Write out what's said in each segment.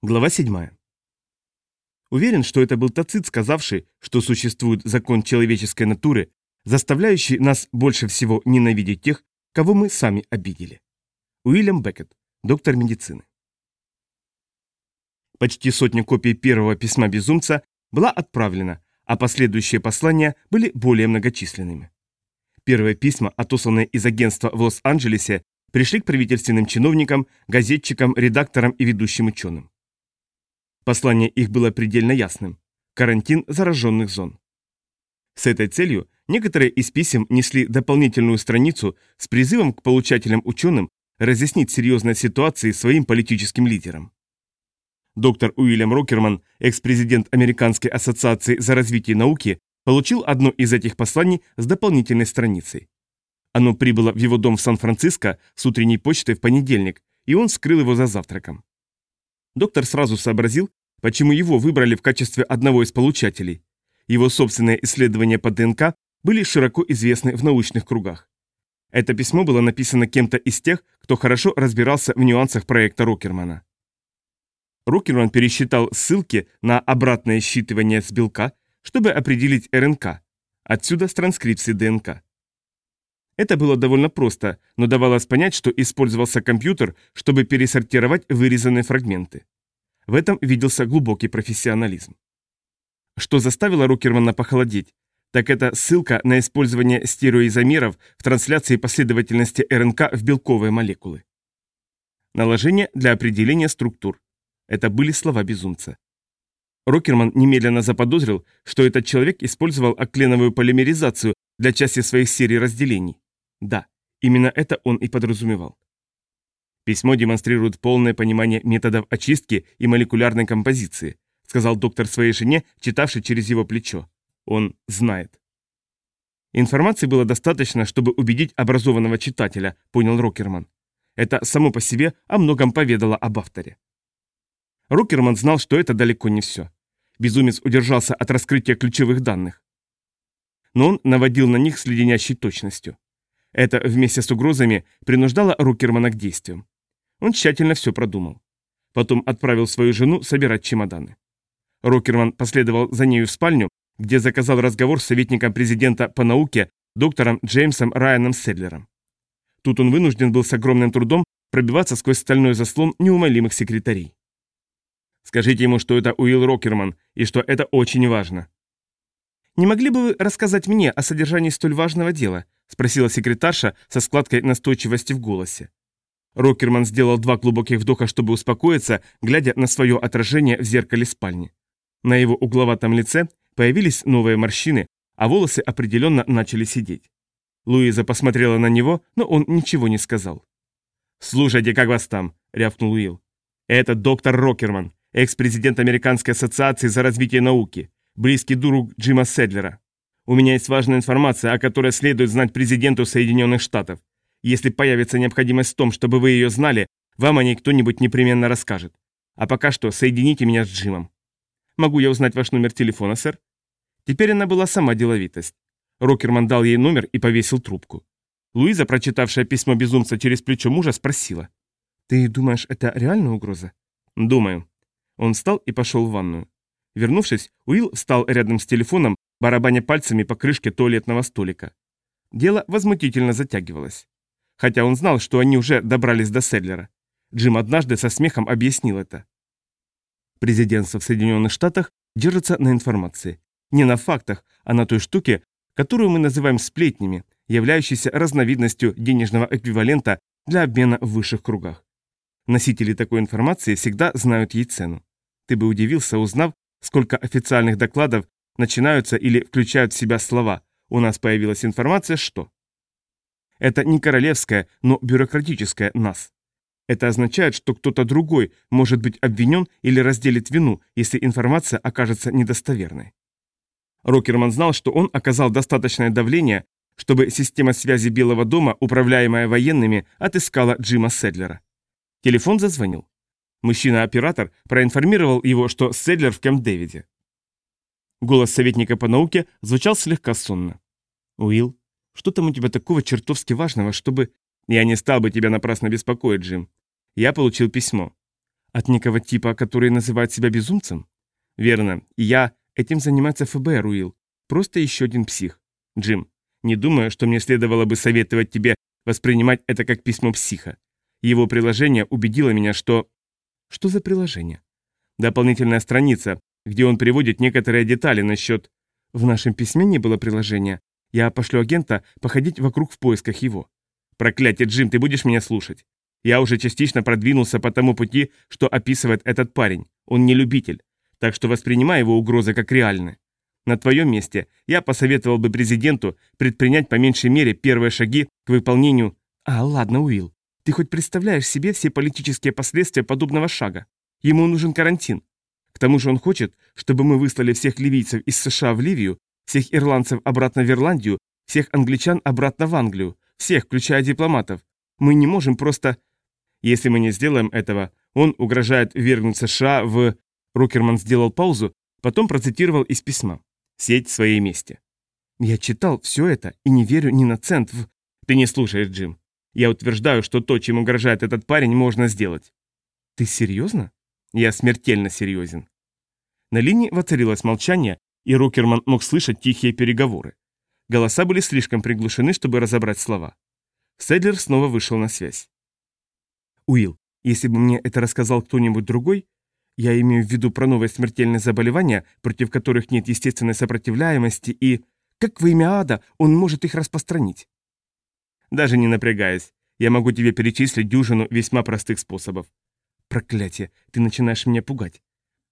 Глава 7. Уверен, что это был Тацит, сказавший, что существует закон человеческой натуры, заставляющий нас больше всего ненавидеть тех, кого мы сами обидели. Уильям Беккет, доктор медицины. Почти сотня копий первого письма безумца была отправлена, а последующие послания были более многочисленными. Первые письма, отосланные из агентства в Лос-Анджелесе, пришли к правительственным чиновникам, газетчикам, редакторам и ведущим ученым. Послание их было предельно ясным. Карантин зараженных зон. С этой целью некоторые из писем несли дополнительную страницу с призывом к получателям-ученым разъяснить серьезные ситуации своим политическим лидерам. Доктор Уильям Рокерман, экс-президент Американской ассоциации за развитие науки, получил одно из этих посланий с дополнительной страницей. Оно прибыло в его дом в Сан-Франциско с утренней почтой в понедельник, и он скрыл его за завтраком. Доктор сразу сообразил, почему его выбрали в качестве одного из получателей. Его собственные исследования по ДНК были широко известны в научных кругах. Это письмо было написано кем-то из тех, кто хорошо разбирался в нюансах проекта Рокермана. Рокерман пересчитал ссылки на обратное считывание с белка, чтобы определить РНК, отсюда с транскрипции ДНК. Это было довольно просто, но давалось понять, что использовался компьютер, чтобы пересортировать вырезанные фрагменты. В этом виделся глубокий профессионализм. Что заставило Рокермана похолодеть, так это ссылка на использование стереоизомеров в трансляции последовательности РНК в белковые молекулы. Наложение для определения структур. Это были слова безумца. Рокерман немедленно заподозрил, что этот человек использовал окленовую полимеризацию для части своих серий разделений. Да, именно это он и подразумевал. Письмо демонстрирует полное понимание методов очистки и молекулярной композиции, сказал доктор своей жене, читавший через его плечо. Он знает. Информации было достаточно, чтобы убедить образованного читателя, понял Рокерман. Это само по себе о многом поведало об авторе. Рокерман знал, что это далеко не все. Безумец удержался от раскрытия ключевых данных. Но он наводил на них с точностью. Это вместе с угрозами принуждало Рокермана к действиям. Он тщательно все продумал. Потом отправил свою жену собирать чемоданы. Рокерман последовал за нею в спальню, где заказал разговор с советником президента по науке доктором Джеймсом Райаном Седлером. Тут он вынужден был с огромным трудом пробиваться сквозь стальной заслон неумолимых секретарей. Скажите ему, что это Уилл Рокерман, и что это очень важно. «Не могли бы вы рассказать мне о содержании столь важного дела?» – спросила секретарша со складкой настойчивости в голосе. Рокерман сделал два глубоких вдоха, чтобы успокоиться, глядя на свое отражение в зеркале спальни. На его угловатом лице появились новые морщины, а волосы определенно начали сидеть. Луиза посмотрела на него, но он ничего не сказал. «Слушайте, как вас там?» – рявкнул Уилл. «Это доктор Рокерман, экс-президент Американской ассоциации за развитие науки, близкий друг Джима Седлера. У меня есть важная информация, о которой следует знать президенту Соединенных Штатов. Если появится необходимость в том, чтобы вы ее знали, вам о ней кто-нибудь непременно расскажет. А пока что соедините меня с Джимом. Могу я узнать ваш номер телефона, сэр? Теперь она была сама деловитость. Рокерман дал ей номер и повесил трубку. Луиза, прочитавшая письмо безумца через плечо мужа, спросила. «Ты думаешь, это реальная угроза?» «Думаю». Он встал и пошел в ванную. Вернувшись, Уилл встал рядом с телефоном, барабаня пальцами по крышке туалетного столика. Дело возмутительно затягивалось хотя он знал, что они уже добрались до Седлера. Джим однажды со смехом объяснил это. Президентство в Соединенных Штатах держится на информации. Не на фактах, а на той штуке, которую мы называем сплетнями, являющейся разновидностью денежного эквивалента для обмена в высших кругах. Носители такой информации всегда знают ей цену. Ты бы удивился, узнав, сколько официальных докладов начинаются или включают в себя слова «У нас появилась информация, что…» Это не королевское, но бюрократическое «нас». Это означает, что кто-то другой может быть обвинен или разделит вину, если информация окажется недостоверной. Рокерман знал, что он оказал достаточное давление, чтобы система связи Белого дома, управляемая военными, отыскала Джима Седлера. Телефон зазвонил. Мужчина-оператор проинформировал его, что Седлер в Кэмп-Дэвиде. Голос советника по науке звучал слегка сонно. «Уилл, что там у тебя такого чертовски важного, чтобы... Я не стал бы тебя напрасно беспокоить, Джим. Я получил письмо. От некого типа, который называет себя безумцем? Верно. И я... Этим занимается ФБР, Уилл. Просто еще один псих. Джим, не думаю, что мне следовало бы советовать тебе воспринимать это как письмо психа. Его приложение убедило меня, что... Что за приложение? Дополнительная страница, где он приводит некоторые детали насчет... В нашем письме не было приложения. Я пошлю агента походить вокруг в поисках его. Проклятие, Джим, ты будешь меня слушать? Я уже частично продвинулся по тому пути, что описывает этот парень. Он не любитель. Так что воспринимай его угрозы как реальные. На твоем месте я посоветовал бы президенту предпринять по меньшей мере первые шаги к выполнению... А, ладно, Уилл. Ты хоть представляешь себе все политические последствия подобного шага? Ему нужен карантин. К тому же он хочет, чтобы мы выслали всех ливийцев из США в Ливию, всех ирландцев обратно в Ирландию, всех англичан обратно в Англию, всех, включая дипломатов. Мы не можем просто... Если мы не сделаем этого, он угрожает вергнуть США в... Рокерман сделал паузу, потом процитировал из письма. «Сеть в своей месте». Я читал все это и не верю ни на цент в... Ты не слушаешь, Джим. Я утверждаю, что то, чем угрожает этот парень, можно сделать. Ты серьезно? Я смертельно серьезен. На линии воцарилось молчание, и Рокерман мог слышать тихие переговоры. Голоса были слишком приглушены, чтобы разобрать слова. Седлер снова вышел на связь. Уилл, если бы мне это рассказал кто-нибудь другой, я имею в виду про новые смертельные заболевания, против которых нет естественной сопротивляемости, и как во имя ада он может их распространить? Даже не напрягаясь, я могу тебе перечислить дюжину весьма простых способов. Проклятие, ты начинаешь меня пугать.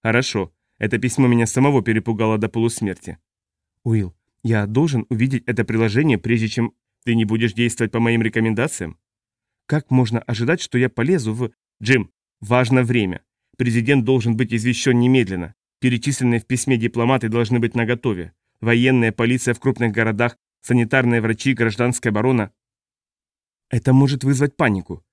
Хорошо, это письмо меня самого перепугало до полусмерти. Уилл, я должен увидеть это приложение, прежде чем ты не будешь действовать по моим рекомендациям? Как можно ожидать, что я полезу в... Джим, важно время. Президент должен быть извещен немедленно. Перечисленные в письме дипломаты должны быть наготове. Военная полиция в крупных городах, санитарные врачи, гражданская оборона. Это может вызвать панику.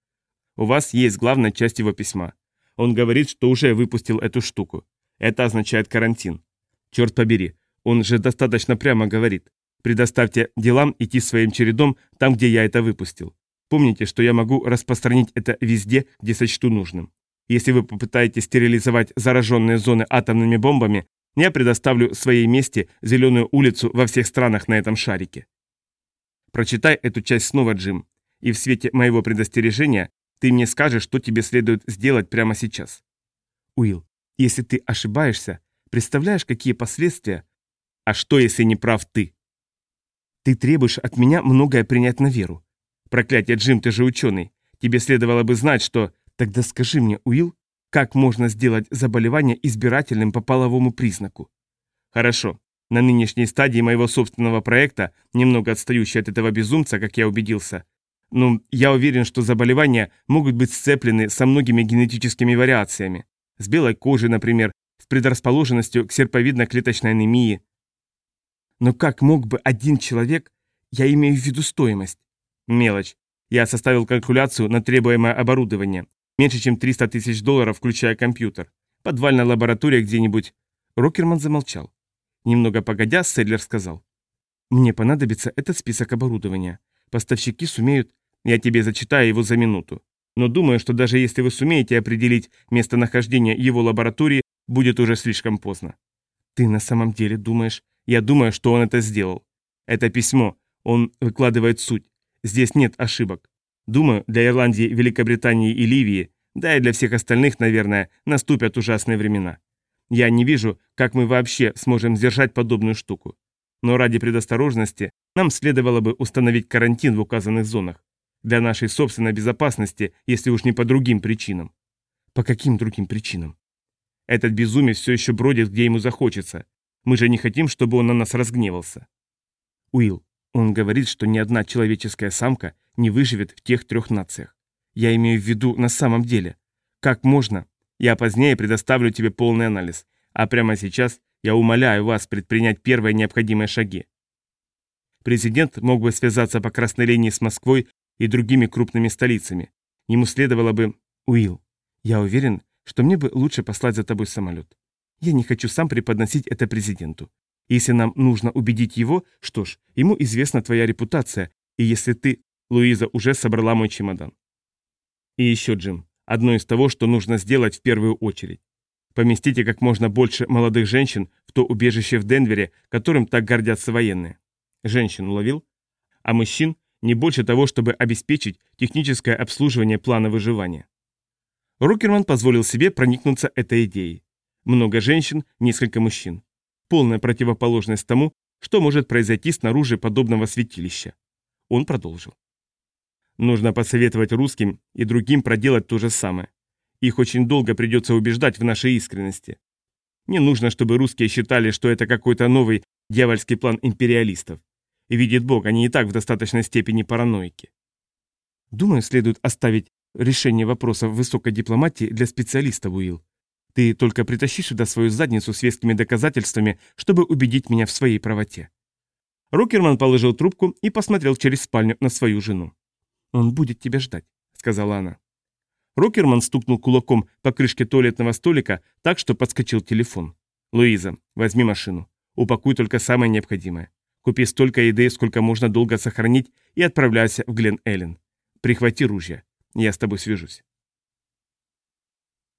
У вас есть главная часть его письма. Он говорит, что уже выпустил эту штуку. Это означает карантин. Черт побери, он же достаточно прямо говорит. Предоставьте делам идти своим чередом там, где я это выпустил. Помните, что я могу распространить это везде, где сочту нужным. Если вы попытаетесь стерилизовать зараженные зоны атомными бомбами, я предоставлю своей месте зеленую улицу во всех странах на этом шарике. Прочитай эту часть снова, Джим, и в свете моего предостережения ты мне скажешь, что тебе следует сделать прямо сейчас. Уилл, если ты ошибаешься, представляешь, какие последствия? А что, если не прав ты? Ты требуешь от меня многое принять на веру. Проклятие, Джим, ты же ученый. Тебе следовало бы знать, что... Тогда скажи мне, Уилл, как можно сделать заболевание избирательным по половому признаку? Хорошо. На нынешней стадии моего собственного проекта, немного отстающий от этого безумца, как я убедился, но я уверен, что заболевания могут быть сцеплены со многими генетическими вариациями. С белой кожей, например, с предрасположенностью к серповидно-клеточной анемии. Но как мог бы один человек, я имею в виду стоимость? Мелочь. Я составил калькуляцию на требуемое оборудование. Меньше, чем 300 тысяч долларов, включая компьютер. Подвальная лаборатория где-нибудь. Рокерман замолчал. Немного погодя, Седлер сказал. Мне понадобится этот список оборудования. Поставщики сумеют я тебе зачитаю его за минуту. Но думаю, что даже если вы сумеете определить местонахождение его лаборатории, будет уже слишком поздно. Ты на самом деле думаешь? Я думаю, что он это сделал. Это письмо. Он выкладывает суть. Здесь нет ошибок. Думаю, для Ирландии, Великобритании и Ливии, да и для всех остальных, наверное, наступят ужасные времена. Я не вижу, как мы вообще сможем сдержать подобную штуку. Но ради предосторожности нам следовало бы установить карантин в указанных зонах. Для нашей собственной безопасности, если уж не по другим причинам. По каким другим причинам? Этот безумец все еще бродит, где ему захочется. Мы же не хотим, чтобы он на нас разгневался. Уилл, он говорит, что ни одна человеческая самка не выживет в тех трех нациях. Я имею в виду на самом деле. Как можно? Я позднее предоставлю тебе полный анализ. А прямо сейчас я умоляю вас предпринять первые необходимые шаги. Президент мог бы связаться по красной линии с Москвой и другими крупными столицами. Ему следовало бы... Уилл, я уверен, что мне бы лучше послать за тобой самолет. Я не хочу сам преподносить это президенту. Если нам нужно убедить его, что ж, ему известна твоя репутация, и если ты... Луиза уже собрала мой чемодан. И еще, Джим, Одно из того, что нужно сделать в первую очередь. Поместите как можно больше молодых женщин в то убежище в Денвере, которым так гордятся военные. Женщин уловил? А мужчин не больше того, чтобы обеспечить техническое обслуживание плана выживания. Рокерман позволил себе проникнуться этой идеей. Много женщин, несколько мужчин. Полная противоположность тому, что может произойти снаружи подобного святилища. Он продолжил. Нужно посоветовать русским и другим проделать то же самое. Их очень долго придется убеждать в нашей искренности. Не нужно, чтобы русские считали, что это какой-то новый дьявольский план империалистов. И видит Бог, они и так в достаточной степени параноики. Думаю, следует оставить решение вопросов высокой дипломатии для специалистов, Уилл. Ты только притащи сюда свою задницу с вескими доказательствами, чтобы убедить меня в своей правоте. Рокерман положил трубку и посмотрел через спальню на свою жену. «Он будет тебя ждать», — сказала она. Рокерман стукнул кулаком по крышке туалетного столика так, что подскочил телефон. «Луиза, возьми машину. Упакуй только самое необходимое. Купи столько еды, сколько можно долго сохранить, и отправляйся в Глен-Эллен. Прихвати ружья. Я с тобой свяжусь».